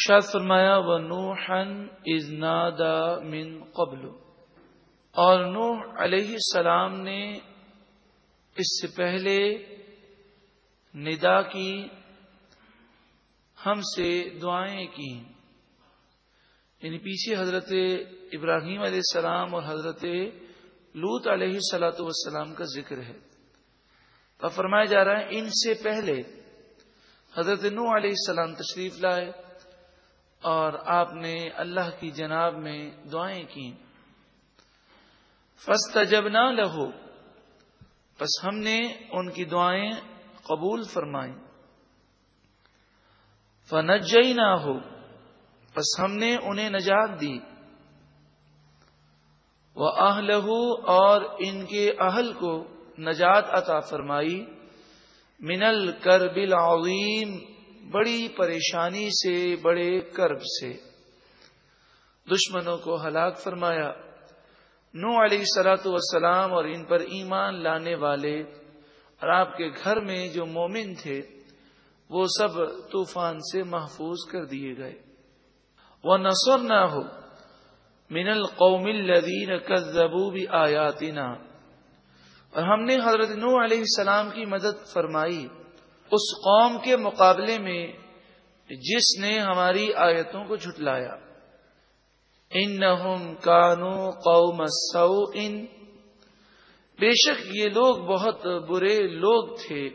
اشاد فرمایا و نوحن از نادا من قبل۔ اور نوح علیہ السلام نے اس سے پہلے ندا کی، ہم سے دعائیں کی۔ یعنی پیچھے حضرت ابراہیم علیہ السلام اور حضرت لوت علیہ سلاۃ والسلام کا ذکر ہے۔ تو فرمایا جا رہا ہے، ان سے پہلے حضرت نو علیہ السلام تشریف لائے۔ اور آپ نے اللہ کی جناب میں دعائیں کی فسٹ جب نہ لہو۔ بس ہم نے ان کی دعائیں قبول فرمائیں۔ فنجئی نہ ہو بس ہم نے انہیں نجات دی۔ وہ اہل اور ان کے اہل کو نجات عطا فرمائی۔ منل کربل عظیم بڑی پریشانی سے، بڑے کرب سے۔ دشمنوں کو ہلاک فرمایا۔ نو علیہ سلاۃ وسلام اور ان پر ایمان لانے والے اور آپ کے گھر میں جو مومن تھے، وہ سب طوفان سے محفوظ کر دیے گئے۔ وہ نسر نہ ہو من القوم الذین کذبوا بآیاتنا اور ہم نے حضرت نو علیہ السلام کی مدد فرمائی۔ اس قوم کے مقابلے میں جس نے ہماری آیتوں کو جھٹلایا۔ ان کانو قوم سو ان بے شک یہ لوگ بہت برے لوگ تھے۔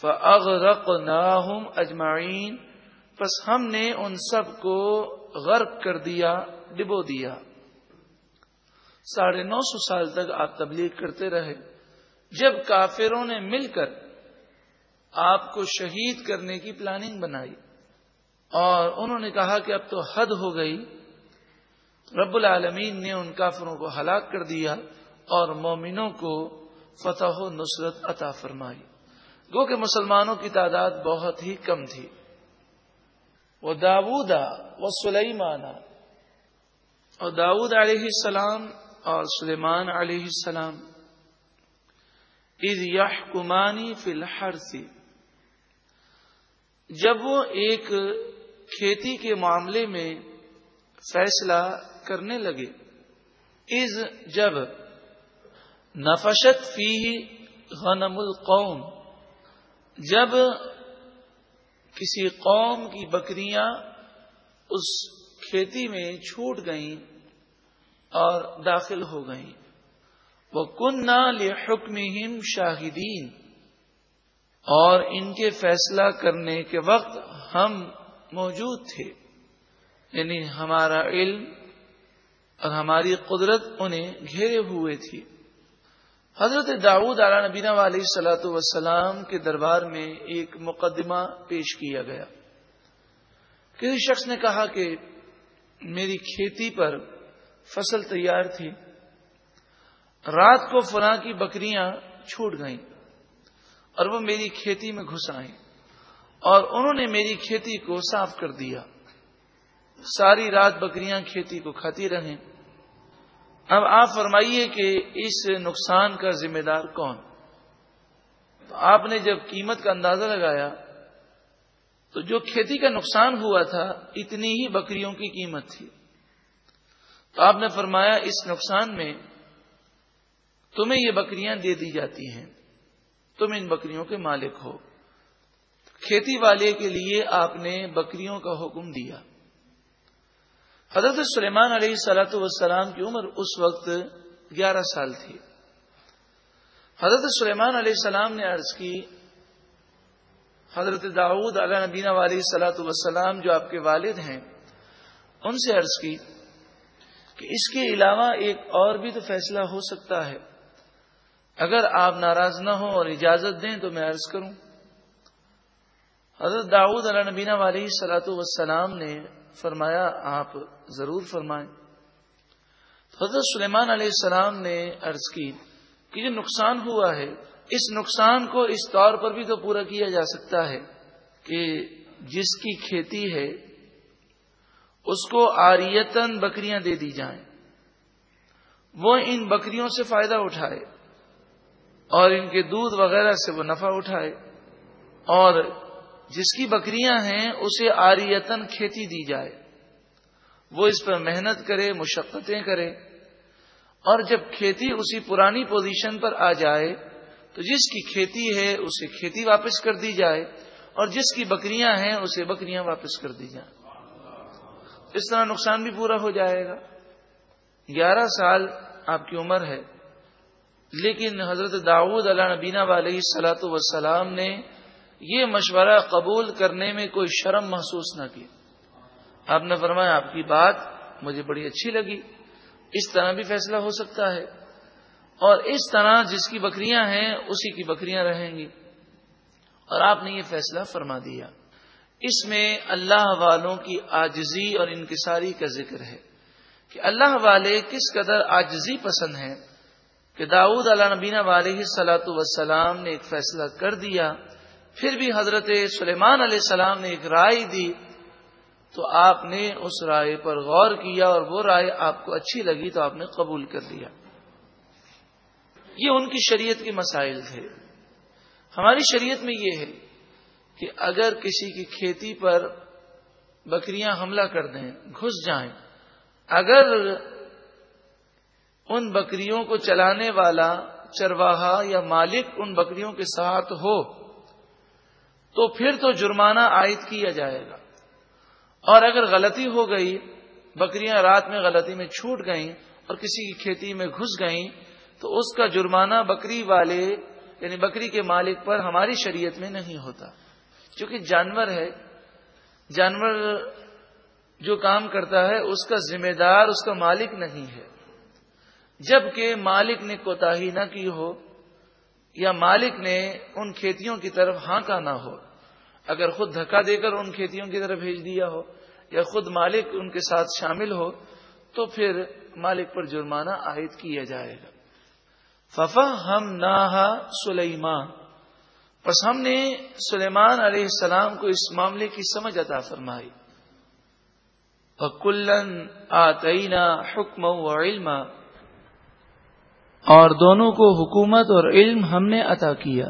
فغرق ناہم اجمعین۔ بس ہم نے ان سب کو غرق کر دیا، ڈبو دیا۔ ساڑھے نو سو سال تک آپ تبلیغ کرتے رہے۔ جب کافروں نے مل کر آپ کو شہید کرنے کی پلاننگ بنائی۔ اور انہوں نے کہا کہ اب تو حد ہو گئی۔ رب العالمین نے ان کافروں کو ہلاک کر دیا اور مومنوں کو فتح و نصرت عطا فرمائی۔ گو کہ مسلمانوں کی تعداد بہت ہی کم تھی۔ وہ داودا وہ سلیمانہ اور داود علیہ السلام اور سلیمان علیہ السلام۔ از یہ کمانی فی الحر جب وہ ایک کھیتی کے معاملے میں فیصلہ کرنے لگے از جب نفشت فی غنم القوم، جب کسی قوم کی بکریاں اس کھیتی میں چھوٹ گئیں اور داخل ہو گئیں وہ کن نہ حکم شاہدین اور ان کے فیصلہ کرنے کے وقت ہم موجود تھے۔ یعنی ہمارا علم اور ہماری قدرت انہیں گھیرے ہوئے تھی۔ حضرت داؤد علیہ نبینا علیہ سلاۃ وسلام کے دربار میں ایک مقدمہ پیش کیا گیا۔ کسی شخص نے کہا کہ میری کھیتی پر فصل تیار تھی۔ رات کو فلاں کی بکریاں چھوٹ گئیں۔ اور وہ میری کھیتی میں گھس آئیں اور انہوں نے میری کھیتی کو صاف کر دیا۔ ساری رات بکریاں کھیتی کو کھاتی رہیں۔ اب آپ فرمائیے کہ اس نقصان کا ذمہ دار کون؟ تو آپ نے جب قیمت کا اندازہ لگایا تو جو کھیتی کا نقصان ہوا تھا، اتنی ہی بکریوں کی قیمت تھی۔ تو آپ نے فرمایا، اس نقصان میں تمہیں یہ بکریاں دے دی جاتی ہیں۔ تم ان بکریوں کے مالک ہو۔ کھیتی والے کے لیے آپ نے بکریوں کا حکم دیا۔ حضرت سلیمان علیہ سلاۃ والسلام کی عمر اس وقت گیارہ سال تھی۔ حضرت سلیمان علیہ السلام نے عرض کی، حضرت داؤد علیہ نبینہ علیہ سلاۃ وسلام جو آپ کے والد ہیں، ان سے عرض کی کہ اس کے علاوہ ایک اور بھی تو فیصلہ ہو سکتا ہے۔ اگر آپ ناراض نہ ہوں اور اجازت دیں تو میں عرض کروں، حضرت داؤد علیہ نبینہ علیہ سلاۃ وسلام نے فرمایا، آپ ضرور فرمائیں۔ حضرت سلیمان علیہ السلام نے عرض کی کہ جو نقصان ہوا ہے، اس نقصان کو اس طور پر بھی تو پورا کیا جا سکتا ہے کہ جس کی کھیتی ہے، اس کو آریتن بکریاں دے دی جائیں۔ وہ ان بکریوں سے فائدہ اٹھائے۔ اور ان کے دودھ وغیرہ سے وہ نفع اٹھائے۔ اور جس کی بکریاں ہیں، اسے آریتن کھیتی دی جائے۔ وہ اس پر محنت کرے، مشقتیں کرے۔ اور جب کھیتی اسی پرانی پوزیشن پر آ جائے، تو جس کی کھیتی ہے، اسے کھیتی واپس کر دی جائے۔ اور جس کی بکریاں ہیں، اسے بکریاں واپس کر دی جائیں۔ اس طرح نقصان بھی پورا ہو جائے گا۔ گیارہ سال آپ کی عمر ہے۔ لیکن حضرت داود علیہ نبینا علیہ سلاۃ وسلام نے یہ مشورہ قبول کرنے میں کوئی شرم محسوس نہ کی۔ آپ نے فرمایا، آپ کی بات مجھے بڑی اچھی لگی۔ اس طرح بھی فیصلہ ہو سکتا ہے۔ اور اس طرح جس کی بکریاں ہیں، اسی کی بکریاں رہیں گی۔ اور آپ نے یہ فیصلہ فرما دیا۔ اس میں اللہ والوں کی آجزی اور انکساری کا ذکر ہے کہ اللہ والے کس قدر آجزی پسند ہیں۔ کہ داؤد علیہ نبینہ والے سلاۃ وسلام نے ایک فیصلہ کر دیا، پھر بھی حضرت سلیمان علیہ السلام نے ایک رائے دی، تو آپ نے اس رائے پر غور کیا اور وہ رائے آپ کو اچھی لگی تو آپ نے قبول کر لیا۔ یہ ان کی شریعت کے مسائل تھے۔ ہماری شریعت میں یہ ہے کہ اگر کسی کی کھیتی پر بکریاں حملہ کر دیں، گھس جائیں، اگر ان بکریوں کو چلانے والا چرواہا یا مالک ان بکریوں کے ساتھ ہو، تو پھر تو جرمانہ عائد کیا جائے گا۔ اور اگر غلطی ہو گئی، بکریاں رات میں غلطی میں چھوٹ گئیں اور کسی کی کھیتی میں گھس گئیں، تو اس کا جرمانہ بکری والے یعنی بکری کے مالک پر ہماری شریعت میں نہیں ہوتا۔ چونکہ جانور ہے، جانور جو کام کرتا ہے، اس کا ذمہ دار، اس کا مالک نہیں ہے۔ جبکہ مالک نے کوتا نہ کی ہو یا مالک نے ان کھیتیوں کی طرف ہانکا نہ ہو، اگر خود دھکا دے کر ان کھیتیوں کی طرف بھیج دیا ہو یا خود مالک ان کے ساتھ شامل ہو، تو پھر مالک پر جرمانہ عائد کیا جائے گا۔ ففا ہم نہ سلیمان بس ہم نے سلیمان علیہ السلام کو اس معاملے کی سمجھ عطا فرمائی۔ کلن آتئینہ حکم و علم اور دونوں کو حکومت اور علم ہم نے عطا کیا۔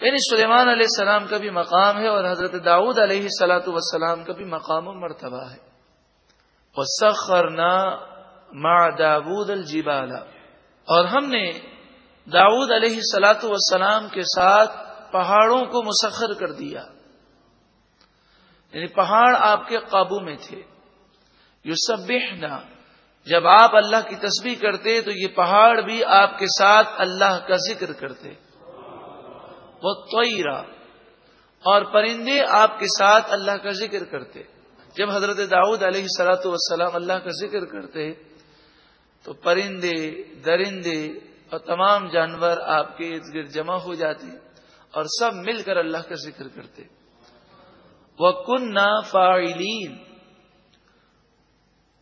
یعنی سلیمان علیہ السلام کا بھی مقام ہے اور حضرت داؤد علیہ سلاۃ وسلام کا بھی مقام و مرتبہ ہے۔ اور سخرنا ما داود الجبال۔ اور ہم نے داود علیہ سلاۃ وسلام کے ساتھ پہاڑوں کو مسخر کر دیا۔ یعنی پہاڑ آپ کے قابو میں تھے۔ یو سب جب آپ اللہ کی تسبیح کرتے تو یہ پہاڑ بھی آپ کے ساتھ اللہ کا ذکر کرتے۔ وہ توئرا اور پرندے آپ کے ساتھ اللہ کا ذکر کرتے۔ جب حضرت داؤد علیہ سلاۃ والسلام اللہ کا ذکر کرتے تو پرندے، درندے اور تمام جانور آپ کے ارد گرد جمع ہو جاتے اور سب مل کر اللہ کا ذکر کرتے۔ وہ کن فائلین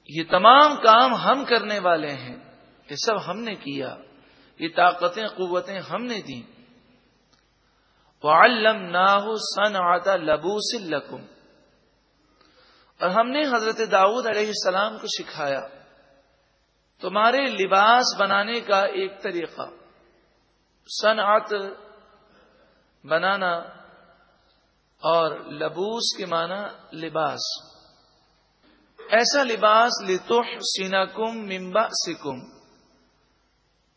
یہ تمام کام ہم کرنے والے ہیں یہ سب ہم نے کیا، یہ طاقتیں، قوتیں ہم نے دی علم نہ سن آتا اور ہم نے حضرت داؤد علیہ السلام کو سکھایا، تمہارے لباس بنانے کا ایک طریقہ۔ صنعت بنانا اور لبوس کے معنی لباس۔ ایسا لباس لتوح سینا کم ممبا سکم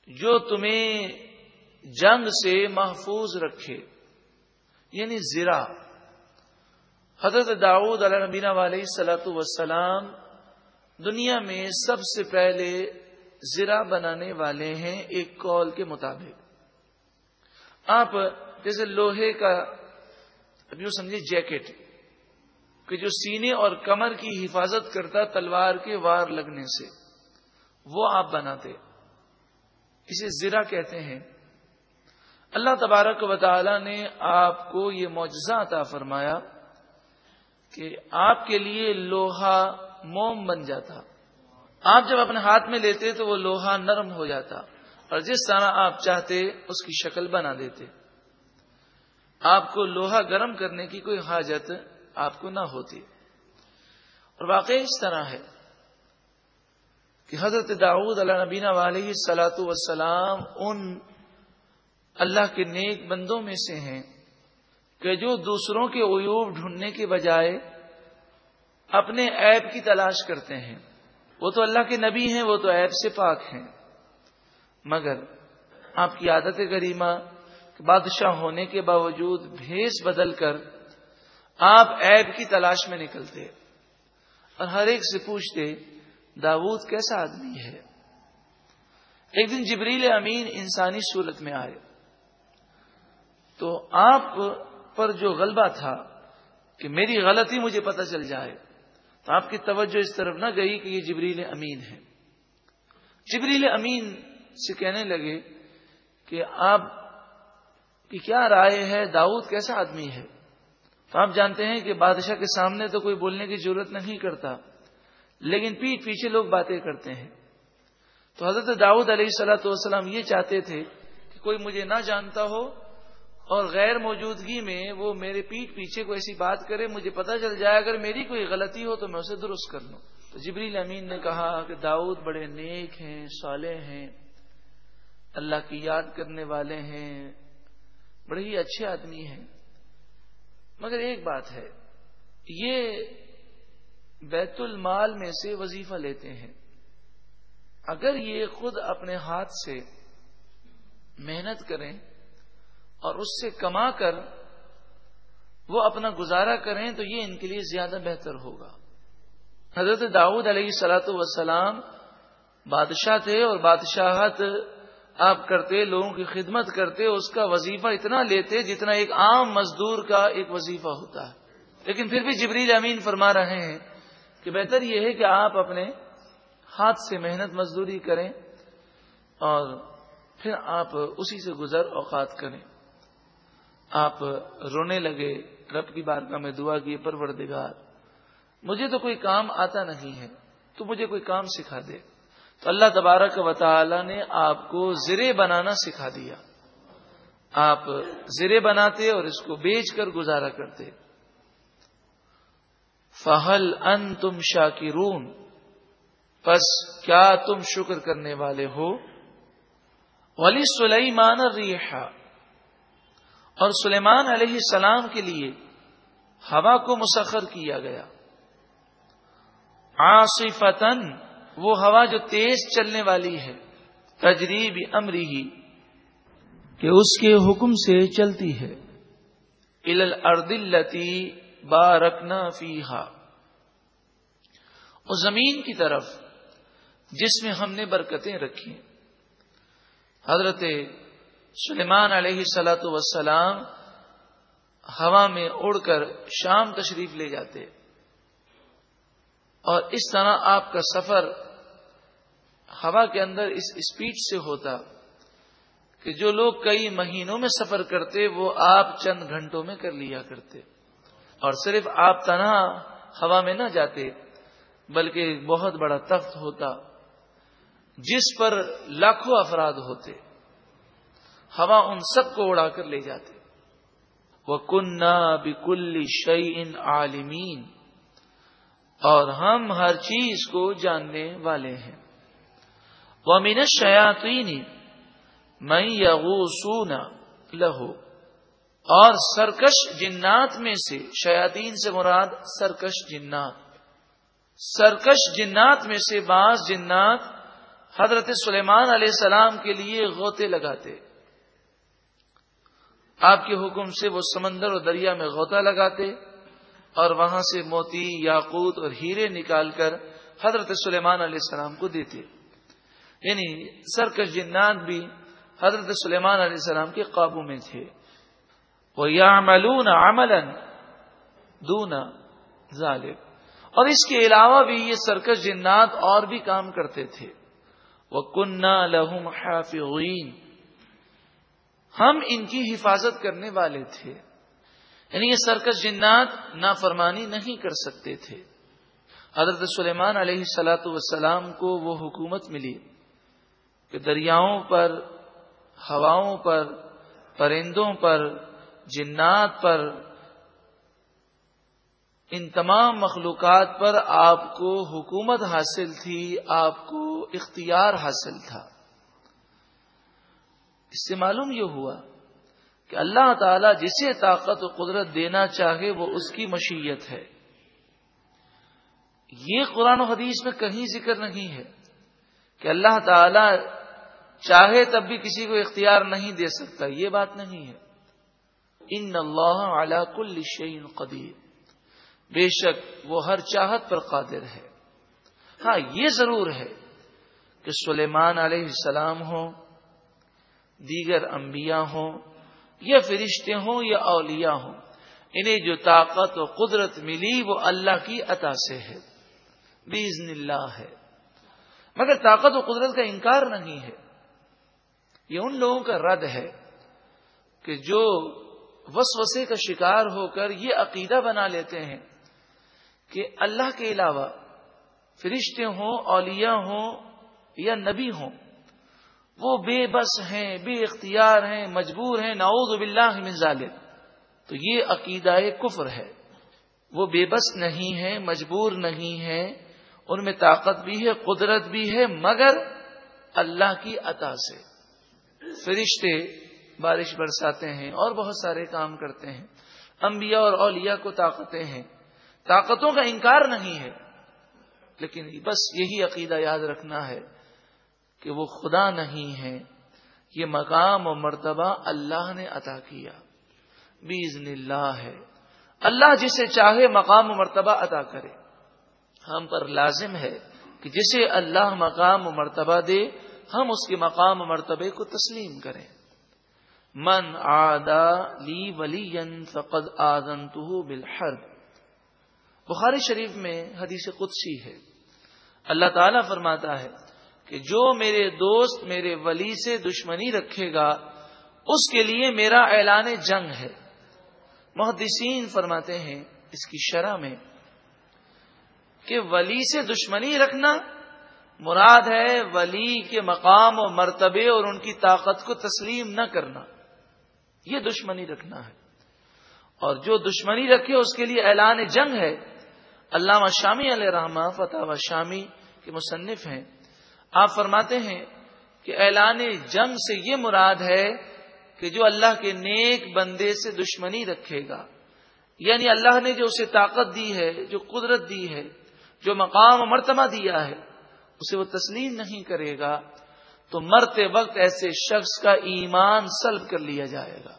جو تمہیں جنگ سے محفوظ رکھے یعنی زرا۔ حضرت داؤد علیہ نبینا علیہ سلاۃ وسلام دنیا میں سب سے پہلے زرا بنانے والے ہیں ایک کال کے مطابق۔ آپ جیسے لوہے کا ابھی سمجھے جیکٹ کہ جو سینے اور کمر کی حفاظت کرتا تلوار کے وار لگنے سے، وہ آپ بناتے۔ اسے زرا کہتے ہیں۔ اللہ تبارک و تعالی نے آپ کو یہ معجزہ عطا فرمایا کہ آپ کے لیے لوہا موم بن جاتا۔ آپ جب اپنے ہاتھ میں لیتے تو وہ لوہا نرم ہو جاتا اور جس طرح آپ چاہتے اس کی شکل بنا دیتے۔ آپ کو لوہا گرم کرنے کی کوئی حاجت آپ کو نہ ہوتی۔ اور واقعی اس طرح ہے کہ حضرت داؤد علیہ نبینا والی سلاۃ وسلام ان اللہ کے نیک بندوں میں سے ہیں کہ جو دوسروں کے عیوب ڈھونڈنے کے بجائے اپنے عیب کی تلاش کرتے ہیں۔ وہ تو اللہ کے نبی ہیں، وہ تو عیب سے پاک ہیں۔ مگر آپ کی عادت کریمہ بادشاہ ہونے کے باوجود بھیس بدل کر آپ عیب کی تلاش میں نکلتے اور ہر ایک سے پوچھتے داود کیسا آدمی ہے؟ ایک دن جبریل امین انسانی صورت میں آئے۔ تو آپ پر جو غلبہ تھا کہ میری غلطی مجھے پتہ چل جائے، تو آپ کی توجہ اس طرف نہ گئی کہ یہ جبریل امین ہے۔ جبریل امین سے کہنے لگے کہ آپ کی کیا رائے ہے؟ داؤد کیسا آدمی ہے؟ تو آپ جانتے ہیں کہ بادشاہ کے سامنے تو کوئی بولنے کی ضرورت نہیں کرتا، لیکن پیٹ پیچھے لوگ باتیں کرتے ہیں۔ تو حضرت داؤد علیہ السلاۃ والسلام یہ چاہتے تھے کہ کوئی مجھے نہ جانتا ہو اور غیر موجودگی میں وہ میرے پیٹ پیچھے کو ایسی بات کرے، مجھے پتہ چل جائے اگر میری کوئی غلطی ہو تو میں اسے درست کر لوں۔ تو جبریل امین نے کہا کہ داؤد بڑے نیک ہیں، صالح ہیں، اللہ کی یاد کرنے والے ہیں، بڑے ہی اچھے آدمی ہیں۔ مگر ایک بات ہے، یہ بیت المال میں سے وظیفہ لیتے ہیں۔ اگر یہ خود اپنے ہاتھ سے محنت کریں اور اس سے کما کر وہ اپنا گزارا کریں، تو یہ ان کے لیے زیادہ بہتر ہوگا۔ حضرت داؤد علیہ سلاۃ وسلام بادشاہ تھے اور بادشاہت آپ کرتے، لوگوں کی خدمت کرتے، اس کا وظیفہ اتنا لیتے جتنا ایک عام مزدور کا ایک وظیفہ ہوتا ہے۔ لیکن پھر بھی جبریل امین فرما رہے ہیں کہ بہتر یہ ہے کہ آپ اپنے ہاتھ سے محنت مزدوری کریں اور پھر آپ اسی سے گزر اوقات کریں۔ آپ رونے لگے، رب کی بارگاہ میں دعا کیے، پروردگار، مجھے تو کوئی کام آتا نہیں ہے، تو مجھے کوئی کام سکھا دے۔ تو اللہ تبارک و تعالی نے آپ کو زرے بنانا سکھا دیا۔ آپ زرے بناتے اور اس کو بیچ کر گزارا کرتے۔ فہل ان تم شاکرون پس کیا تم شکر کرنے والے ہو؟ ولی سلیمان ریحا اور سلیمان علیہ السلام کے لیے ہوا کو مسخر کیا گیا۔ آصفتن وہ ہوا جو تیز چلنے والی ہے تجریب امری ہی، کہ اس کے حکم سے چلتی ہے۔ التی بارکنا فیحا اور زمین کی طرف، جس میں ہم نے برکتیں رکھی۔ حضرت سلیمان علیہ سلاۃ وسلام ہوا میں اڑ کر شام تشریف لے جاتے۔ اور اس طرح آپ کا سفر ہوا کے اندر اس اسپیڈ سے ہوتا کہ جو لوگ کئی مہینوں میں سفر کرتے، وہ آپ چند گھنٹوں میں کر لیا کرتے۔ اور صرف آپ تنہا ہوا میں نہ جاتے، بلکہ بہت بڑا تخت ہوتا، جس پر لاکھوں افراد ہوتے۔ ہوا ان سب کو اڑا کر لے جاتے۔ وہ کنہ بکل شعین عالمین اور ہم ہر چیز کو جاننے والے ہیں۔ وہ امین شیاتی میں یغوسون لہو اور سرکش جنات میں سے شیاتین سے مراد سرکش جنات۔ سرکش جنات میں سے بعض جنات حضرت سلیمان علیہ السلام کے لیے غوطے لگاتے۔ آپ کے حکم سے وہ سمندر اور دریا میں غوطہ لگاتے اور وہاں سے موتی، یاقوت اور ہیرے نکال کر حضرت سلیمان علیہ السلام کو دیتے۔ یعنی سرکش جنات بھی حضرت سلیمان علیہ السلام کے قابو میں تھے۔ وہ یا ملون عمل دونا ظالب اور اس کے علاوہ بھی یہ سرکش جنات اور بھی کام کرتے تھے۔ وہ کنہ لہم حافظین ہم ان کی حفاظت کرنے والے تھے۔ یعنی یہ سرکس جنات نافرمانی نہیں کر سکتے تھے۔ حضرت سلیمان علیہ سلاۃ والسلام کو وہ حکومت ملی۔ کہ دریاؤں پر، ہواؤں پر، پرندوں پر، جنات پر، ان تمام مخلوقات پر آپ کو حکومت حاصل تھی، آپ کو اختیار حاصل تھا۔ اس سے معلوم یہ ہوا کہ اللہ تعالی جسے طاقت و قدرت دینا چاہے وہ اس کی مشیت ہے۔ یہ قرآن و حدیث میں کہیں ذکر نہیں ہے کہ اللہ تعالی چاہے تب بھی کسی کو اختیار نہیں دے سکتا، یہ بات نہیں ہے۔ ان اللہ علی کل شعین قدیر۔ بے شک وہ ہر چاہت پر قادر ہے۔ ہاں یہ ضرور ہے کہ سلیمان علیہ السلام ہوں، دیگر انبیاء ہوں، یا فرشتے ہوں، یا اولیاء ہوں، انہیں جو طاقت و قدرت ملی وہ اللہ کی عطا سے ہے۔ بیزن اللہ ہے۔ مگر طاقت و قدرت کا انکار نہیں ہے۔ یہ ان لوگوں کا رد ہے کہ جو وسوسے کا شکار ہو کر یہ عقیدہ بنا لیتے ہیں کہ اللہ کے علاوہ فرشتے ہوں، اولیاء ہوں یا نبی ہوں، وہ بے بس ہیں، بے اختیار ہیں، مجبور ہیں، نعوذ باللہ من ظالم تو یہ عقیدہ کفر ہے۔ وہ بے بس نہیں ہے مجبور نہیں ہے ان میں طاقت بھی ہے، قدرت بھی ہے، مگر اللہ کی عطا سے۔ فرشتے بارش برساتے ہیں اور بہت سارے کام کرتے ہیں۔ انبیاء اور اولیاء کو طاقتیں ہیں۔ طاقتوں کا انکار نہیں ہے، لیکن بس یہی عقیدہ یاد رکھنا ہے کہ وہ خدا نہیں ہے یہ مقام و مرتبہ اللہ نے عطا کیا۔ بیزن اللہ ہے۔ اللہ جسے چاہے مقام و مرتبہ عطا کرے۔ ہم پر لازم ہے کہ جسے اللہ مقام و مرتبہ دے ہم اس کے مقام و مرتبے کو تسلیم کریں۔ من آدا لی ولی فقد آدن تو بخاری شریف میں حدیث قدسی ہے۔ اللہ تعالی فرماتا ہے کہ جو میرے دوست میرے ولی سے دشمنی رکھے گا، اس کے لیے میرا اعلان جنگ ہے۔ محدثین فرماتے ہیں اس کی شرح میں کہ ولی سے دشمنی رکھنا مراد ہے ولی کے مقام و مرتبے اور ان کی طاقت کو تسلیم نہ کرنا۔ یہ دشمنی رکھنا ہے۔ اور جو دشمنی رکھے اس کے لیے اعلان جنگ ہے۔ علامہ شامی علیہ رحمہ فتح و شامی کے مصنف ہیں۔ آپ فرماتے ہیں کہ اعلان جنگ سے یہ مراد ہے کہ جو اللہ کے نیک بندے سے دشمنی رکھے گا۔ یعنی اللہ نے جو اسے طاقت دی ہے، جو قدرت دی ہے، جو مقام و مرتبہ دیا ہے اسے وہ تسلیم نہیں کرے گا تو مرتے وقت ایسے شخص کا ایمان سلب کر لیا جائے گا۔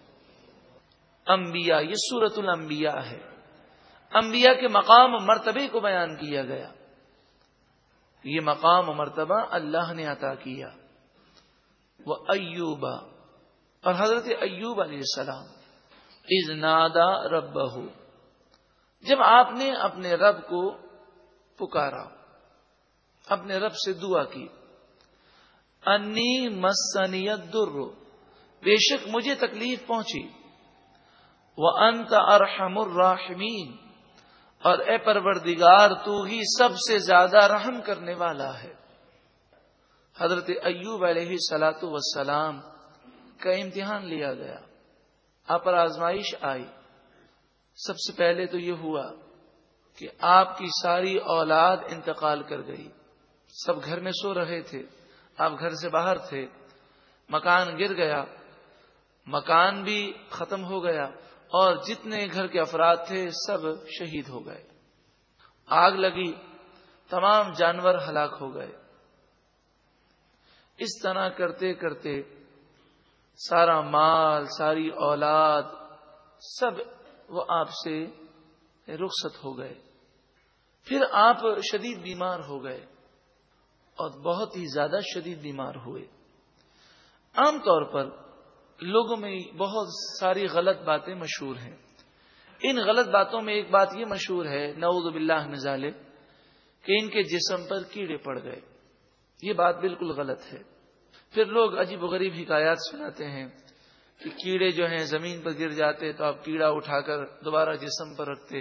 انبیاء، یہ سورت الانبیاء ہے۔ انبیاء کے مقام و مرتبے کو بیان کیا گیا۔ یہ مقام و مرتبہ اللہ نے عطا کیا۔ وہ ایوبا اور حضرت ایوب علیہ السلام۔ از نادا رب جب آپ نے اپنے رب کو پکارا۔ اپنے رب سے دعا کی۔ انی مسنیت در بے شک مجھے تکلیف پہنچی۔ وہ انت ارحم الراحمین۔ اور اے پروردگار، تو ہی سب سے زیادہ رحم کرنے والا ہے۔ حضرت ایوب علیہ سلاۃ وسلام کا امتحان لیا گیا۔ آپ پر آزمائش آئی۔ سب سے پہلے تو یہ ہوا کہ آپ کی ساری اولاد انتقال کر گئی۔ سب گھر میں سو رہے تھے۔ آپ گھر سے باہر تھے۔ مکان گر گیا۔ مکان بھی ختم ہو گیا۔ اور جتنے گھر کے افراد تھے، سب شہید ہو گئے۔ آگ لگی۔ تمام جانور ہلاک ہو گئے۔ اس طرح کرتے کرتے سارا مال، ساری اولاد، سب وہ آپ سے رخصت ہو گئے۔ پھر آپ شدید بیمار ہو گئے۔ اور بہت ہی زیادہ شدید بیمار ہوئے۔ عام طور پر لوگوں میں بہت ساری غلط باتیں مشہور ہیں۔ ان غلط باتوں میں ایک بات یہ مشہور ہے، نعوذ باللہ نظال کہ ان کے جسم پر کیڑے پڑ گئے۔ یہ بات بالکل غلط ہے۔ پھر لوگ عجیب و غریب حکایات سناتے ہیں کہ کیڑے جو ہیں زمین پر گر جاتے تو آپ کیڑا اٹھا کر دوبارہ جسم پر رکھتے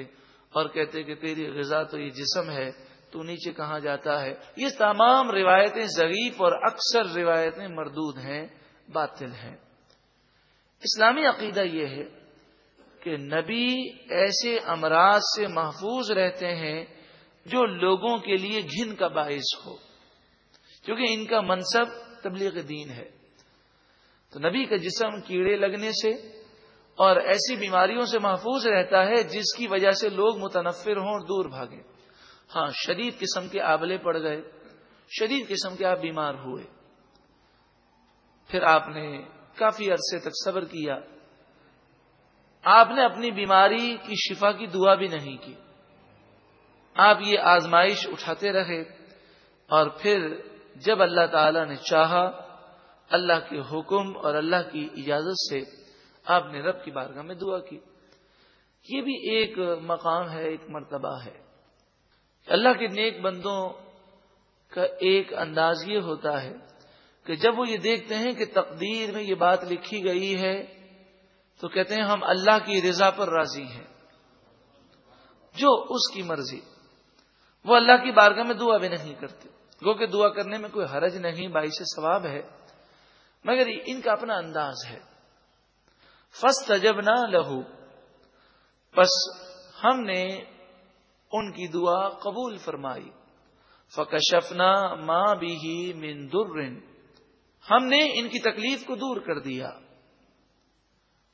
اور کہتے کہ تیری غذا تو یہ جسم ہے۔ تو نیچے کہاں جاتا ہے؟ یہ تمام روایتیں ضعیف اور اکثر روایتیں مردود ہیں، باطل ہیں۔ اسلامی عقیدہ یہ ہے کہ نبی ایسے امراض سے محفوظ رہتے ہیں جو لوگوں کے لیے گھن کا باعث ہو، کیونکہ ان کا منصب تبلیغ دین ہے۔ تو نبی کا جسم کیڑے لگنے سے اور ایسی بیماریوں سے محفوظ رہتا ہے جس کی وجہ سے لوگ متنفر ہوں اور دور بھاگیں۔ ہاں شدید قسم کے آبلے پڑ گئے، شدید قسم کے آپ بیمار ہوئے۔ پھر آپ نے کافی عرصے تک صبر کیا۔ آپ نے اپنی بیماری کی شفا کی دعا بھی نہیں کی۔ آپ یہ آزمائش اٹھاتے رہے اور پھر جب اللہ تعالی نے چاہا، اللہ کے حکم اور اللہ کی اجازت سے آپ نے رب کی بارگاہ میں دعا کی۔ یہ بھی ایک مقام ہے، ایک مرتبہ ہے۔ اللہ کے نیک بندوں کا ایک انداز یہ ہوتا ہے کہ جب وہ یہ دیکھتے ہیں کہ تقدیر میں یہ بات لکھی گئی ہے، تو کہتے ہیں ہم اللہ کی رضا پر راضی ہیں۔ جو اس کی مرضی، وہ اللہ کی بارگاہ میں دعا بھی نہیں کرتے۔ گو کہ دعا کرنے میں کوئی حرج نہیں بائی سے ثواب ہے، مگر ان کا اپنا انداز ہے۔ فس تجب نہ لہو بس ہم نے ان کی دعا قبول فرمائی۔ فکشفنا ماں بھی من در ہم نے ان کی تکلیف کو دور کر دیا۔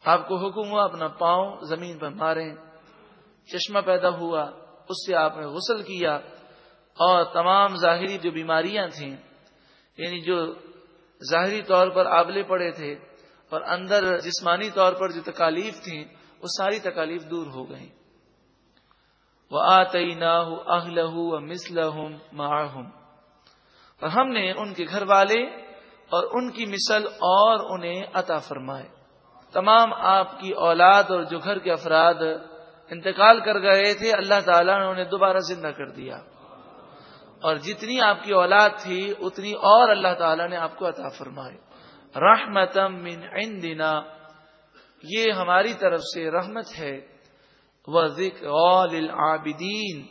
آپ کو حکم ہوا اپنا پاؤں زمین پر ماریں۔ چشمہ پیدا ہوا، اس سے آپ نے غسل کیا۔ اور تمام ظاہری جو بیماریاں تھیں یعنی جو ظاہری طور پر آبلے پڑے تھے اور اندر جسمانی طور پر جو تکالیف تھیں، وہ ساری تکالیف دور ہو گئیں۔ وہ آئی نہ اہل مسل اور ہم نے ان کے گھر والے اور ان کی مثل اور انہیں عطا فرمائے۔ تمام آپ کی اولاد اور جو گھر کے افراد انتقال کر گئے تھے، اللہ تعالیٰ نے انہیں دوبارہ زندہ کر دیا۔ اور جتنی آپ کی اولاد تھی، اتنی اور اللہ تعالیٰ نے آپ کو عطا فرمائے۔ رحمتم من عندنا۔ یہ ہماری طرف سے رحمت ہے۔ وہ ذکر العابدین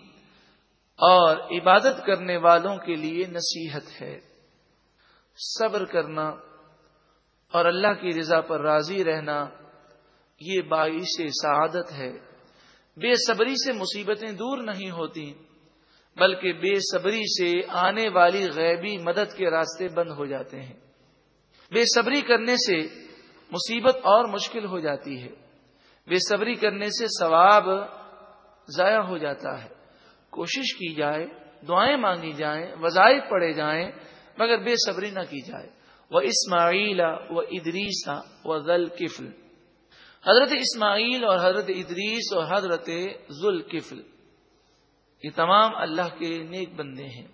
اور عبادت کرنے والوں کے لیے نصیحت ہے۔ صبر کرنا اور اللہ کی رضا پر راضی رہنا، یہ باعث سعادت ہے۔ بے صبری سے مصیبتیں دور نہیں ہوتی، بلکہ بے صبری سے آنے والی غیبی مدد کے راستے بند ہو جاتے ہیں۔ بے صبری کرنے سے مصیبت اور مشکل ہو جاتی ہے۔ بے صبری کرنے سے ثواب ضائع ہو جاتا ہے۔ کوشش کی جائے، دعائیں مانگی جائیں، وظائف پڑے جائیں، مگر بے صبری نہ کی جائے۔ وہ اسماعیل و ادریسا و ذل کفل حضرت اسماعیل اور حضرت ادریس اور حضرت ذل یہ تمام اللہ کے نیک بندے ہیں۔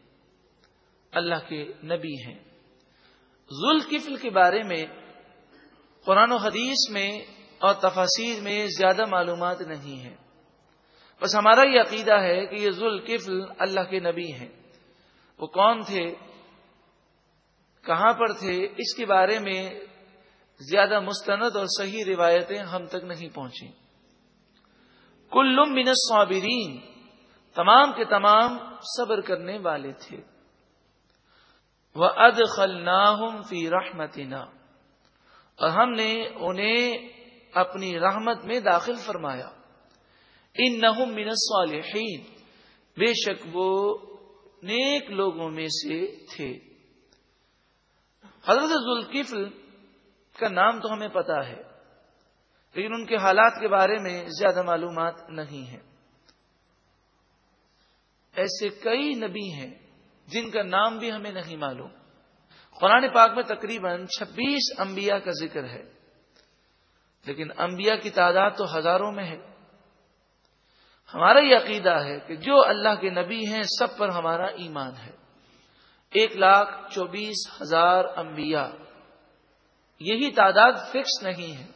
اللہ کے نبی ہیں۔ ذل کے بارے میں قرآن و حدیث میں اور تفاصیر میں زیادہ معلومات نہیں ہیں۔ بس ہمارا یہ عقیدہ ہے کہ یہ ذل اللہ کے نبی ہیں۔ وہ کون تھے؟ کہاں پر تھے؟ اس کے بارے میں زیادہ مستند اور صحیح روایتیں ہم تک نہیں پہنچی کلم من الصابرین، تمام کے تمام صبر کرنے والے تھے۔ وہ اد فی رحمتنا۔ اور ہم نے انہیں اپنی رحمت میں داخل فرمایا۔ ان نہ من الصالحین۔ بے شک وہ نیک لوگوں میں سے تھے۔ حضرت ذوالکفل کا نام تو ہمیں پتا ہے، لیکن ان کے حالات کے بارے میں زیادہ معلومات نہیں ہیں۔ ایسے کئی نبی ہیں جن کا نام بھی ہمیں نہیں معلوم۔ قرآن پاک میں تقریباً چھبیس انبیاء کا ذکر ہے۔ لیکن انبیاء کی تعداد تو ہزاروں میں ہے۔ ہمارا یہ عقیدہ ہے کہ جو اللہ کے نبی ہیں، سب پر ہمارا ایمان ہے۔ ایک لاکھ چوبیس ہزار انبیاء۔ یہی تعداد فکس نہیں ہے۔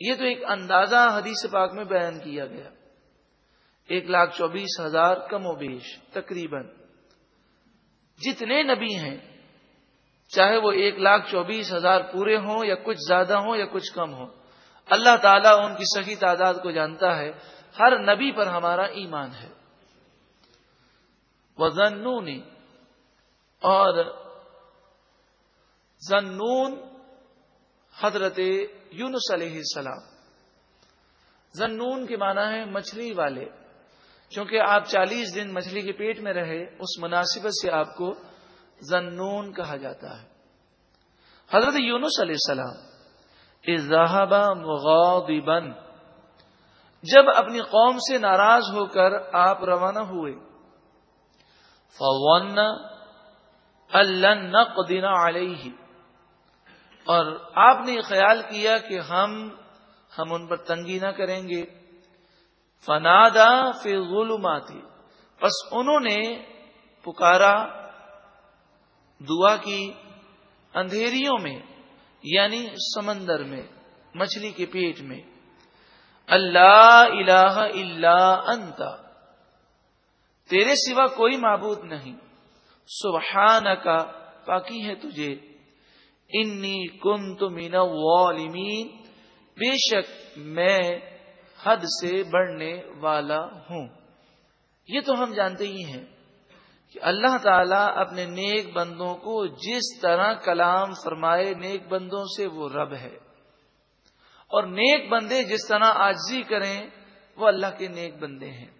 یہ تو ایک اندازہ حدیث پاک میں بیان کیا گیا۔ ایک لاکھ چوبیس ہزار کم و بیش، تقریباً۔ جتنے نبی ہیں، چاہے وہ ایک لاکھ چوبیس ہزار پورے ہوں یا کچھ زیادہ ہوں یا کچھ کم ہو اللہ تعالیٰ ان کی صحیح تعداد کو جانتا ہے۔ ہر نبی پر ہمارا ایمان ہے۔ وہ اور زنون حضرت یونس علیہ السلام۔ زنون کے معنی ہے مچھلی والے۔ چونکہ آپ چالیس دن مچھلی کے پیٹ میں رہے، اس مناسبت سے آپ کو زنون کہا جاتا ہے۔ حضرت یونس علیہ السلام اظہبا مغاضبا، جب اپنی قوم سے ناراض ہو کر آپ روانہ ہوئے۔ فون القدین علیہ۔ اور آپ نے خیال کیا کہ ہم ہم ان پر تنگی نہ کریں گے۔ فنادا فی غلوماتی بس انہوں نے پکارا، دعا کی اندھیریوں میں۔ یعنی سمندر میں، مچھلی کے پیٹ میں۔ اللہ الہ الا انت۔ تیرے سوا کوئی معبود نہیں۔ سبحان کا پاکی ہے تجھے۔ انی کن تو مینا والمین بے شک میں حد سے بڑھنے والا ہوں۔ یہ تو ہم جانتے ہی ہیں۔ کہ اللہ تعالیٰ اپنے نیک بندوں کو جس طرح کلام فرمائے نیک بندوں سے وہ رب ہے۔ اور نیک بندے جس طرح آجزی کریں، وہ اللہ کے نیک بندے ہیں۔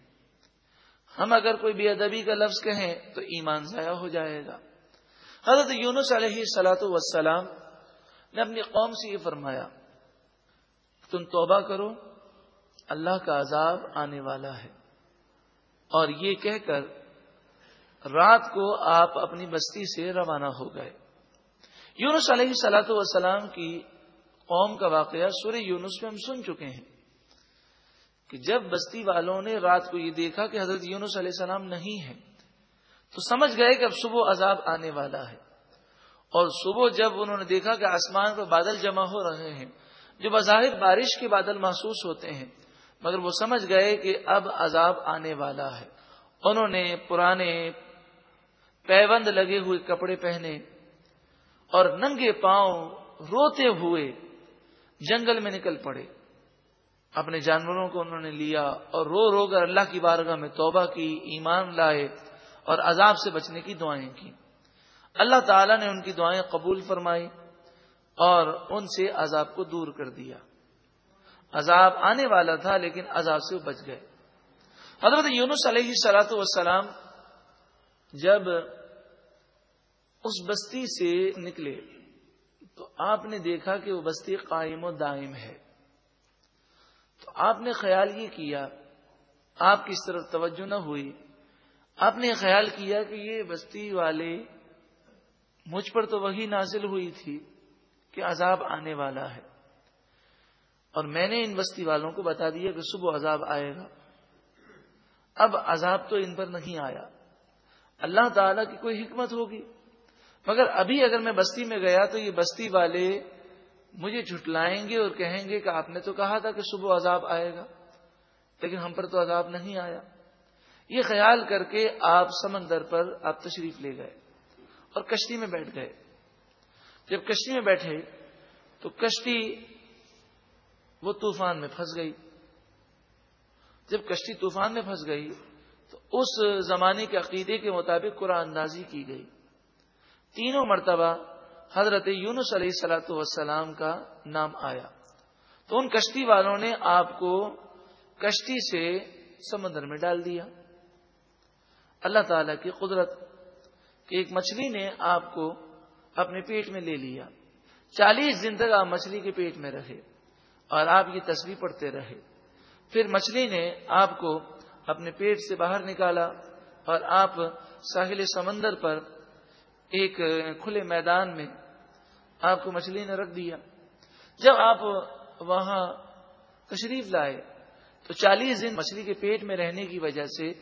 ہم اگر کوئی بے ادبی کا لفظ کہیں تو ایمان ضائع ہو جائے گا۔ حضرت یونس علیہ سلاۃ وسلام نے اپنی قوم سے یہ فرمایا، تم توبہ کرو، اللہ کا عذاب آنے والا ہے۔ اور یہ کہہ کر رات کو آپ اپنی بستی سے روانہ ہو گئے۔ یونس علیہ سلاۃ وسلام کی قوم کا واقعہ سورہ یونس میں ہم سن چکے ہیں کہ جب بستی والوں نے رات کو یہ دیکھا کہ حضرت یونس علیہ السلام نہیں ہے تو سمجھ گئے کہ اب صبح عذاب آنے والا ہے۔ اور صبح جب انہوں نے دیکھا کہ آسمان پر بادل جمع ہو رہے ہیں، جو بظاہر بارش کے بادل محسوس ہوتے ہیں، مگر وہ سمجھ گئے کہ اب عذاب آنے والا ہے۔ انہوں نے پرانے پیوند لگے ہوئے کپڑے پہنے اور ننگے پاؤں روتے ہوئے جنگل میں نکل پڑے۔ اپنے جانوروں کو انہوں نے لیا اور رو رو کر اللہ کی بارگاہ میں توبہ کی، ایمان لائے اور عذاب سے بچنے کی دعائیں کی۔ اللہ تعالی نے ان کی دعائیں قبول فرمائی اور ان سے عذاب کو دور کر دیا۔ عذاب آنے والا تھا لیکن عذاب سے وہ بچ گئے۔ حضرت یونس علیہ سلاۃ وسلام جب اس بستی سے نکلے تو آپ نے دیکھا کہ وہ بستی قائم و دائم ہے۔ تو آپ نے خیال یہ کیا، آپ کی اس طرف توجہ نہ ہوئی۔ آپ نے خیال کیا کہ یہ بستی والے مجھ پر تو وہی نازل ہوئی تھی کہ عذاب آنے والا ہے۔ اور میں نے ان بستی والوں کو بتا دیا کہ صبح عذاب آئے گا۔ اب عذاب تو ان پر نہیں آیا۔ اللہ تعالی کی کوئی حکمت ہوگی۔ مگر ابھی اگر میں بستی میں گیا تو یہ بستی والے مجھے جھٹلائیں گے اور کہیں گے کہ آپ نے تو کہا تھا کہ صبح عذاب آئے گا، لیکن ہم پر تو عذاب نہیں آیا۔ یہ خیال کر کے آپ سمندر پر آپ تشریف لے گئے اور کشتی میں بیٹھ گئے۔ جب کشتی میں بیٹھے تو کشتی وہ طوفان میں پھنس گئی۔ جب کشتی طوفان میں پھنس گئی تو اس زمانے کے عقیدے کے مطابق قرآن اندازی کی گئی۔ تینوں مرتبہ حضرت یونس علیہ سلاۃ وسلام کا نام آیا۔ تو ان کشتی والوں نے آپ کو کشتی سے سمندر میں ڈال دیا۔ اللہ تعالی کی قدرت کہ ایک مچھلی نے آپ کو اپنے پیٹ میں لے لیا۔ چالیس دن تک آپ مچھلی کے پیٹ میں رہے اور آپ یہ تصویر پڑھتے رہے۔ پھر مچھلی نے آپ کو اپنے پیٹ سے باہر نکالا اور آپ ساحل سمندر پر ایک کھلے میدان میں آپ کو مچھلی نے رکھ دیا۔ جب آپ وہاں تشریف لائے تو چالیس دن مچھلی کے پیٹ میں رہنے کی وجہ سے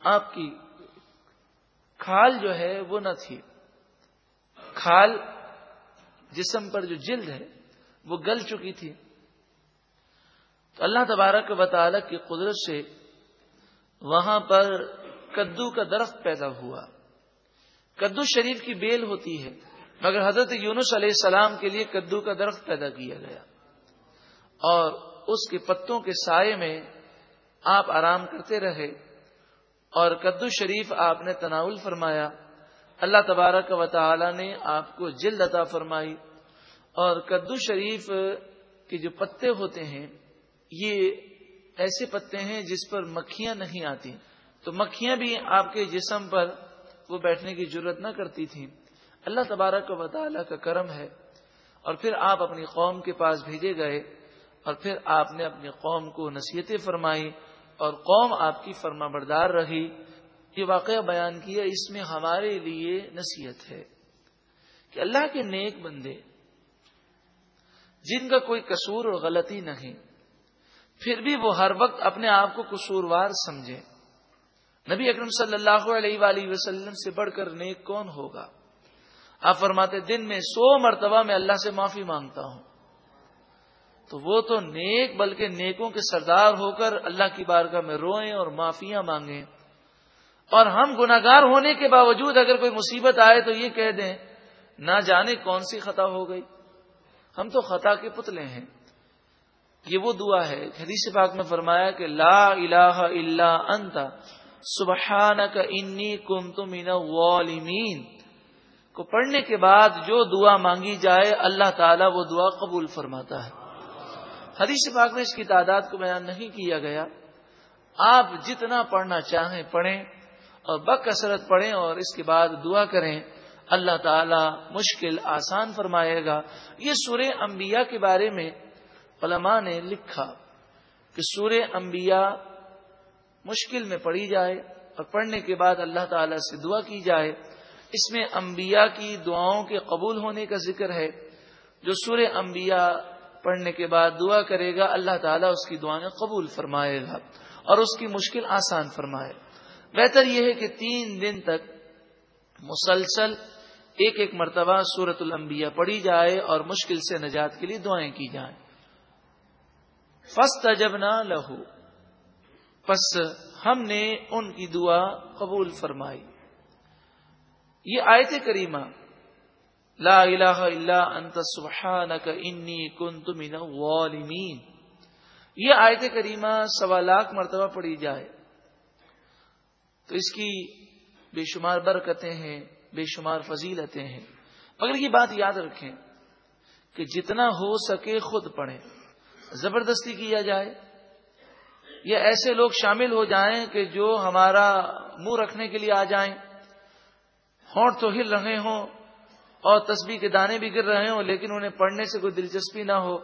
آپ کی کھال جو ہے وہ نہ تھی۔ کھال جسم پر جو جلد ہے وہ گل چکی تھی۔ تو اللہ تبارک و تعالی کی قدرت سے وہاں پر کدو کا درخت پیدا ہوا۔ کدو شریف کی بیل ہوتی ہے، مگر حضرت یونس علیہ السلام کے لیے کدو کا درخت پیدا کیا گیا۔ اور اس کے پتوں کے سائے میں آپ آرام کرتے رہے اور کدو شریف آپ نے تناول فرمایا۔ اللہ تبارک و تعالی نے آپ کو جلد عطا فرمائی۔ اور کدو شریف کے جو پتے ہوتے ہیں، یہ ایسے پتے ہیں جس پر مکھیاں نہیں آتی۔ تو مکھیاں بھی آپ کے جسم پر وہ بیٹھنے کی ضرورت نہ کرتی تھی اللہ تبارک و تعالیٰ کا کرم ہے۔ اور پھر آپ اپنی قوم کے پاس بھیجے گئے۔ اور پھر آپ نے اپنی قوم کو نصیحتیں فرمائی اور قوم آپ کی فرما بردار رہی۔ یہ واقعہ بیان کیا اس میں ہمارے لیے نصیحت ہے کہ اللہ کے نیک بندے، جن کا کوئی قصور اور غلطی نہیں، پھر بھی وہ ہر وقت اپنے آپ کو قصوروار سمجھے نبی اکرم صلی اللہ علیہ وآلہ وسلم سے بڑھ کر نیک کون ہوگا؟ آپ فرماتے دن میں سو مرتبہ میں اللہ سے معافی مانگتا ہوں۔ تو وہ تو نیک، بلکہ نیکوں کے سردار ہو کر اللہ کی بارگاہ میں روئیں اور معافیاں مانگیں۔ اور ہم گناگار ہونے کے باوجود اگر کوئی مصیبت آئے تو یہ کہہ دیں، نہ جانے کون سی خطا ہو گئی۔ ہم تو خطا کے پتلے ہیں۔ یہ وہ دعا ہے، حدیث پاک میں فرمایا کہ لا الہ الا انت سبحانک انی کنت من الظالمین۔ کو پڑھنے کے بعد جو دعا مانگی جائے، اللہ تعالیٰ وہ دعا قبول فرماتا ہے۔ حدیث پاک میں اس کی تعداد کو بیان نہیں کیا گیا۔ آپ جتنا پڑھنا چاہیں پڑھیں اور بکثرت پڑھیں اور اس کے بعد دعا کریں، اللہ تعالی مشکل آسان فرمائے گا۔ یہ سورہ انبیاء کے بارے میں علماء نے لکھا کہ سورہ انبیاء مشکل میں پڑھی جائے اور پڑھنے کے بعد اللہ تعالی سے دعا کی جائے، اس میں انبیاء کی دعاؤں کے قبول ہونے کا ذکر ہے۔ جو سورہ انبیاء پڑھنے کے بعد دعا کرے گا، اللہ تعالیٰ اس کی دعائیں قبول فرمائے گا اور اس کی مشکل آسان فرمائے۔ بہتر یہ ہے کہ تین دن تک مسلسل ایک ایک مرتبہ سورت الانبیاء پڑھی جائے اور مشکل سے نجات کے لیے دعائیں کی جائیں۔ فسٹ جب نہ لہو پس ہم نے ان کی دعا قبول فرمائی۔ یہ آیت کریمہ، لا الہ الا انت سبحانک انی کنت من الظالمین۔ یہ آیت کریمہ سوا لاکھ مرتبہ پڑھی جائے۔ تو اس کی بے شمار برکتیں ہیں، بے شمار فضیلتیں ہیں۔ مگر یہ بات یاد رکھیں کہ جتنا ہو سکے خود پڑھیں۔ زبردستی کیا جائے۔ یا ایسے لوگ شامل ہو جائیں کہ جو ہمارا منہ رکھنے کے لیے آ جائیں، ہونٹ تو ہل رہے ہوں اور تسبیح کے دانے بھی گر رہے ہوں، لیکن انہیں پڑھنے سے کوئی دلچسپی نہ ہو۔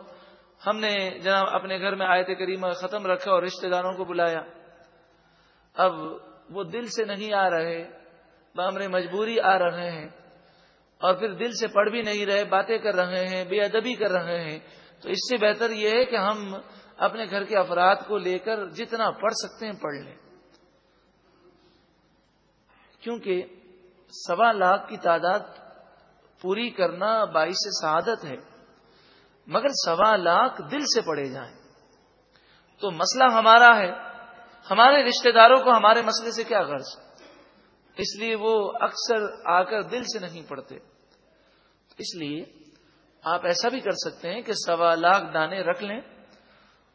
ہم نے جناب اپنے گھر میں آیت کریمہ ختم رکھا اور رشتہ داروں کو بلایا۔ اب وہ دل سے نہیں آ رہے، بامر مجبوری آ رہے ہیں۔ اور پھر دل سے پڑھ بھی نہیں رہے، باتیں کر رہے ہیں، بے ادبی کر رہے ہیں۔ تو اس سے بہتر یہ ہے کہ ہم اپنے گھر کے افراد کو لے کر جتنا پڑھ سکتے ہیں پڑھ لیں۔ کیونکہ سوا لاکھ کی تعداد پوری کرنا باعث سعادت ہے، مگر سوا لاکھ دل سے پڑے جائیں۔ تو مسئلہ ہمارا ہے، ہمارے رشتہ داروں کو ہمارے مسئلے سے کیا غرض؟ اس لیے وہ اکثر آ کر دل سے نہیں پڑتے اس لیے آپ ایسا بھی کر سکتے ہیں کہ سوا لاکھ دانے رکھ لیں۔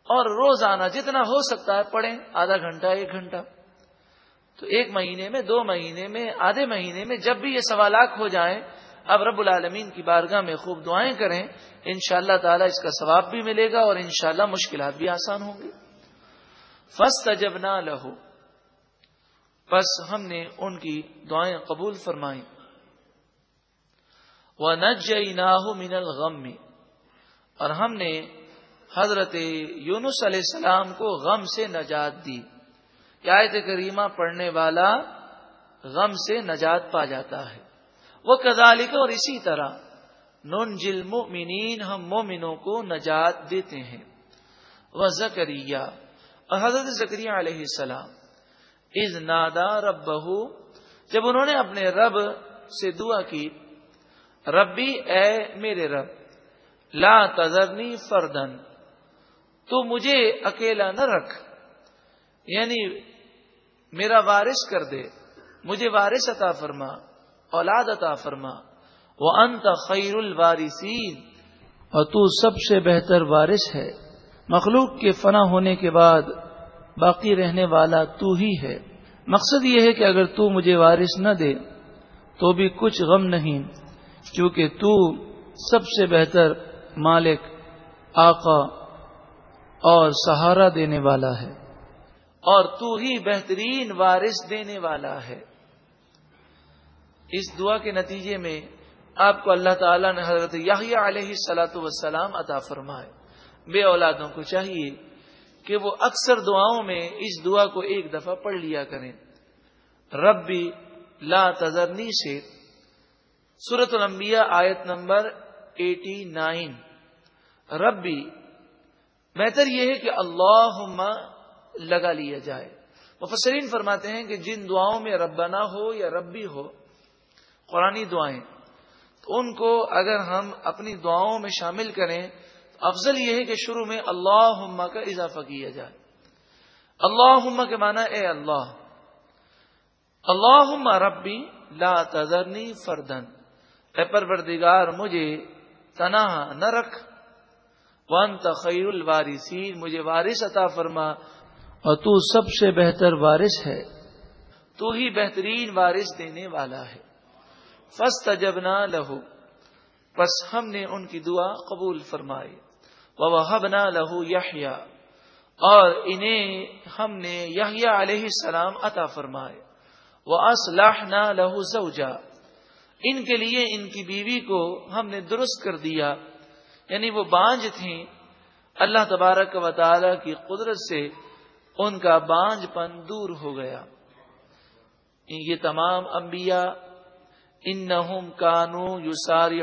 اور روزانہ جتنا ہو سکتا ہے پڑھیں، آدھا گھنٹہ، ایک گھنٹہ۔ تو ایک مہینے میں، دو مہینے میں، آدھے مہینے میں جب بھی یہ سوا لاکھ ہو جائیں، اب رب العالمین کی بارگاہ میں خوب دعائیں کریں ان شاء اللہ تعالیٰ اس کا ثواب بھی ملے گا اور انشاءاللہ مشکلات بھی آسان ہوں گی فسٹ جب نہ لہو۔ بس ہم نے ان کی دعائیں قبول فرمائیں۔ وہ نج من الغم۔ اور ہم نے حضرت یونس علیہ السلام کو غم سے نجات دی۔ آیت کریمہ پڑھنے والا غم سے نجات پا جاتا ہے۔ وہ کزالک اور اسی طرح نون جل ہم مومنوں کو نجات دیتے ہیں۔ وہ زکریہ اور حضرت زکریہ علیہ السلام از نادا رب بہو جب انہوں نے اپنے رب سے دعا کی، ربی، اے میرے رب، لا تذرنی فردن تو مجھے اکیلا نہ رکھ۔ یعنی میرا وارث کر دے۔ مجھے وارث عطا فرما، اولاد عطا فرما۔ وہ انت خیر الوارثین اور تو سب سے بہتر وارث ہے۔ مخلوق کے فنا ہونے کے بعد باقی رہنے والا تو ہی ہے۔ مقصد یہ ہے کہ اگر تو مجھے وارث نہ دے، تو بھی کچھ غم نہیں، کیونکہ تو سب سے بہتر مالک، آقا اور سہارا دینے والا ہے۔ اور تو ہی بہترین وارث دینے والا ہے۔ اس دعا کے نتیجے میں آپ کو اللہ تعالیٰ نے حضرت یاہیا علیہ سلاۃ وسلام عطا فرمائے۔ بے اولادوں کو چاہیے کہ وہ اکثر دعاؤں میں اس دعا کو ایک دفعہ پڑھ لیا کریں۔ ربی لا تذرنی سے سورت الانبیاء آیت نمبر ایٹی نائن۔ ربی بہتر یہ ہے کہ اللہ لگا لیا جائے۔ مفسرین فرماتے ہیں کہ جن دعاؤں میں ربنا ہو یا ربی ہو قرآن دعائیں، تو ان کو اگر ہم اپنی دعاؤں میں شامل کریں، تو افضل یہ ہے کہ شروع میں اللہ کا اضافہ کیا جائے۔ اللہ کے معنی اے اللہ اللہ ربی لا تذرنی فردن، اے پروردگار مجھے تنہا نہ رکھ۔ ون تخیر الوارثین، مجھے وارث عطا فرما اور تو سب سے بہتر وارث ہے۔ تو ہی بہترین وارث دینے والا ہے۔ فس تجبنا لہو بس ہم نے ان کی دعا قبول فرمائی۔ وہ نہ لہو یحیا اور انہیں ہم نے یحیا علیہ السلام عطا فرمائے۔ وہ اسلح نہ لہو زوجا، ان کے لیے ان کی بیوی کو ہم نے درست کر دیا۔ یعنی وہ بانج تھیں، اللہ تبارک و تعالی کی قدرت سے ان کا بانج پن دور ہو گیا۔ یہ تمام انبیاء ان کانو یو ساری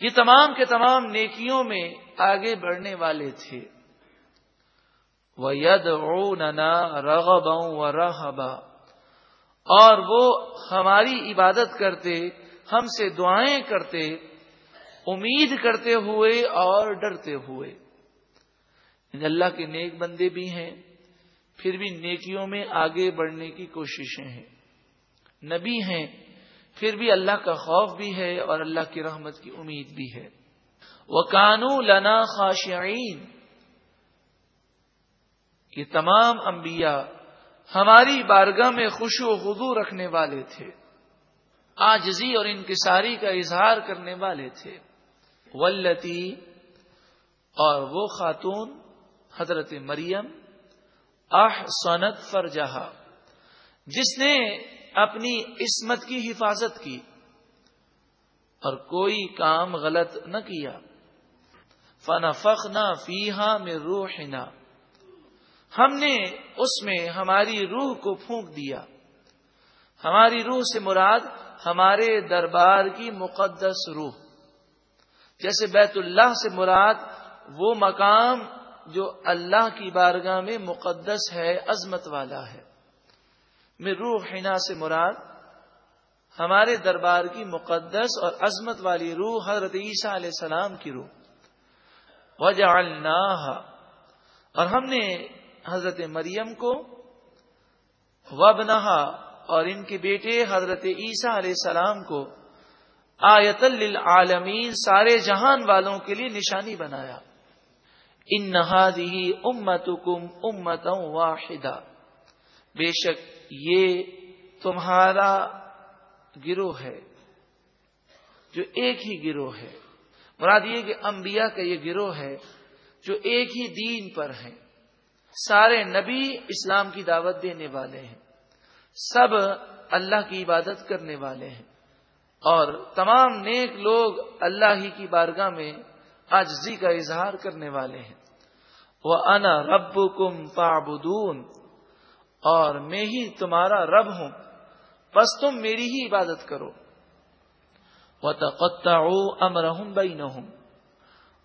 یہ تمام کے تمام نیکیوں میں آگے بڑھنے والے تھے۔ وہ ید او اور وہ ہماری عبادت کرتے، ہم سے دعائیں کرتے۔ امید کرتے ہوئے اور ڈرتے ہوئے۔ یعنی اللہ کے نیک بندے بھی ہیں، پھر بھی نیکیوں میں آگے بڑھنے کی کوششیں ہیں۔ نبی ہیں، پھر بھی اللہ کا خوف بھی ہے اور اللہ کی رحمت کی امید بھی ہے۔ وہ کانو لنا خاشعین یہ تمام انبیاء ہماری بارگاہ میں خوش و خدو رکھنے والے تھے آجزی اور انکساری کا اظہار کرنے والے تھے۔ ولتی اور وہ خاتون حضرت مریم آہ سونت فرجہا، جس نے اپنی عصمت کی حفاظت کی اور کوئی کام غلط نہ کیا۔ فن فخ نہ فیحا میں روح ہم نے اس میں ہماری روح کو پھونک دیا۔ ہماری روح سے مراد ہمارے دربار کی مقدس روح۔ جیسے بیت اللہ سے مراد وہ مقام جو اللہ کی بارگاہ میں مقدس ہے، عظمت والا ہے۔ میں روح حنا سے مراد ہمارے دربار کی مقدس اور عظمت والی روح حضرت عیسیٰ علیہ السلام کی روح۔ وجہ اور ہم نے حضرت مریم کو وبنہا اور ان کے بیٹے حضرت عیسیٰ علیہ السلام کو آیت للعالمین سارے جہان والوں کے لیے نشانی بنایا۔ ان نہادی امت کم امت واحدہ۔ بے شک یہ تمہارا گروہ ہے، جو ایک ہی گروہ ہے۔ مراد یہ کہ انبیاء کا یہ گروہ ہے، جو ایک ہی دین پر ہیں۔ سارے نبی اسلام کی دعوت دینے والے ہیں۔ سب اللہ کی عبادت کرنے والے ہیں۔ اور تمام نیک لوگ اللہ ہی کی بارگاہ میں آجزی کا اظہار کرنے والے ہیں۔ وہ انا رب کم اور میں ہی تمہارا رب ہوں۔ بس تم میری ہی عبادت کرو۔ وہ تقتا امرحم بئی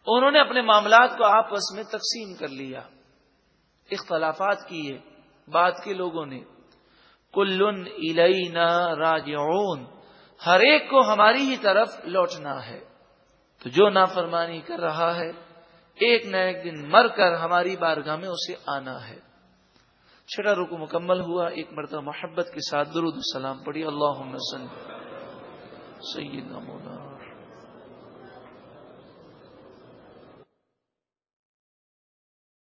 انہوں نے اپنے معاملات کو آپس میں تقسیم کر لیا۔ اختلافات کیے بعد کے لوگوں نے۔ کلن الینا راجعون۔ ہر ایک کو ہماری ہی طرف لوٹنا ہے۔ تو جو نافرمانی کر رہا ہے، ایک نہ ایک دن مر کر ہماری بارگاہ میں اسے آنا ہے۔ چھٹا رکو مکمل ہوا، ایک مرتبہ محبت کے ساتھ درود السلام پڑھی۔ اللہ سید مولانا۔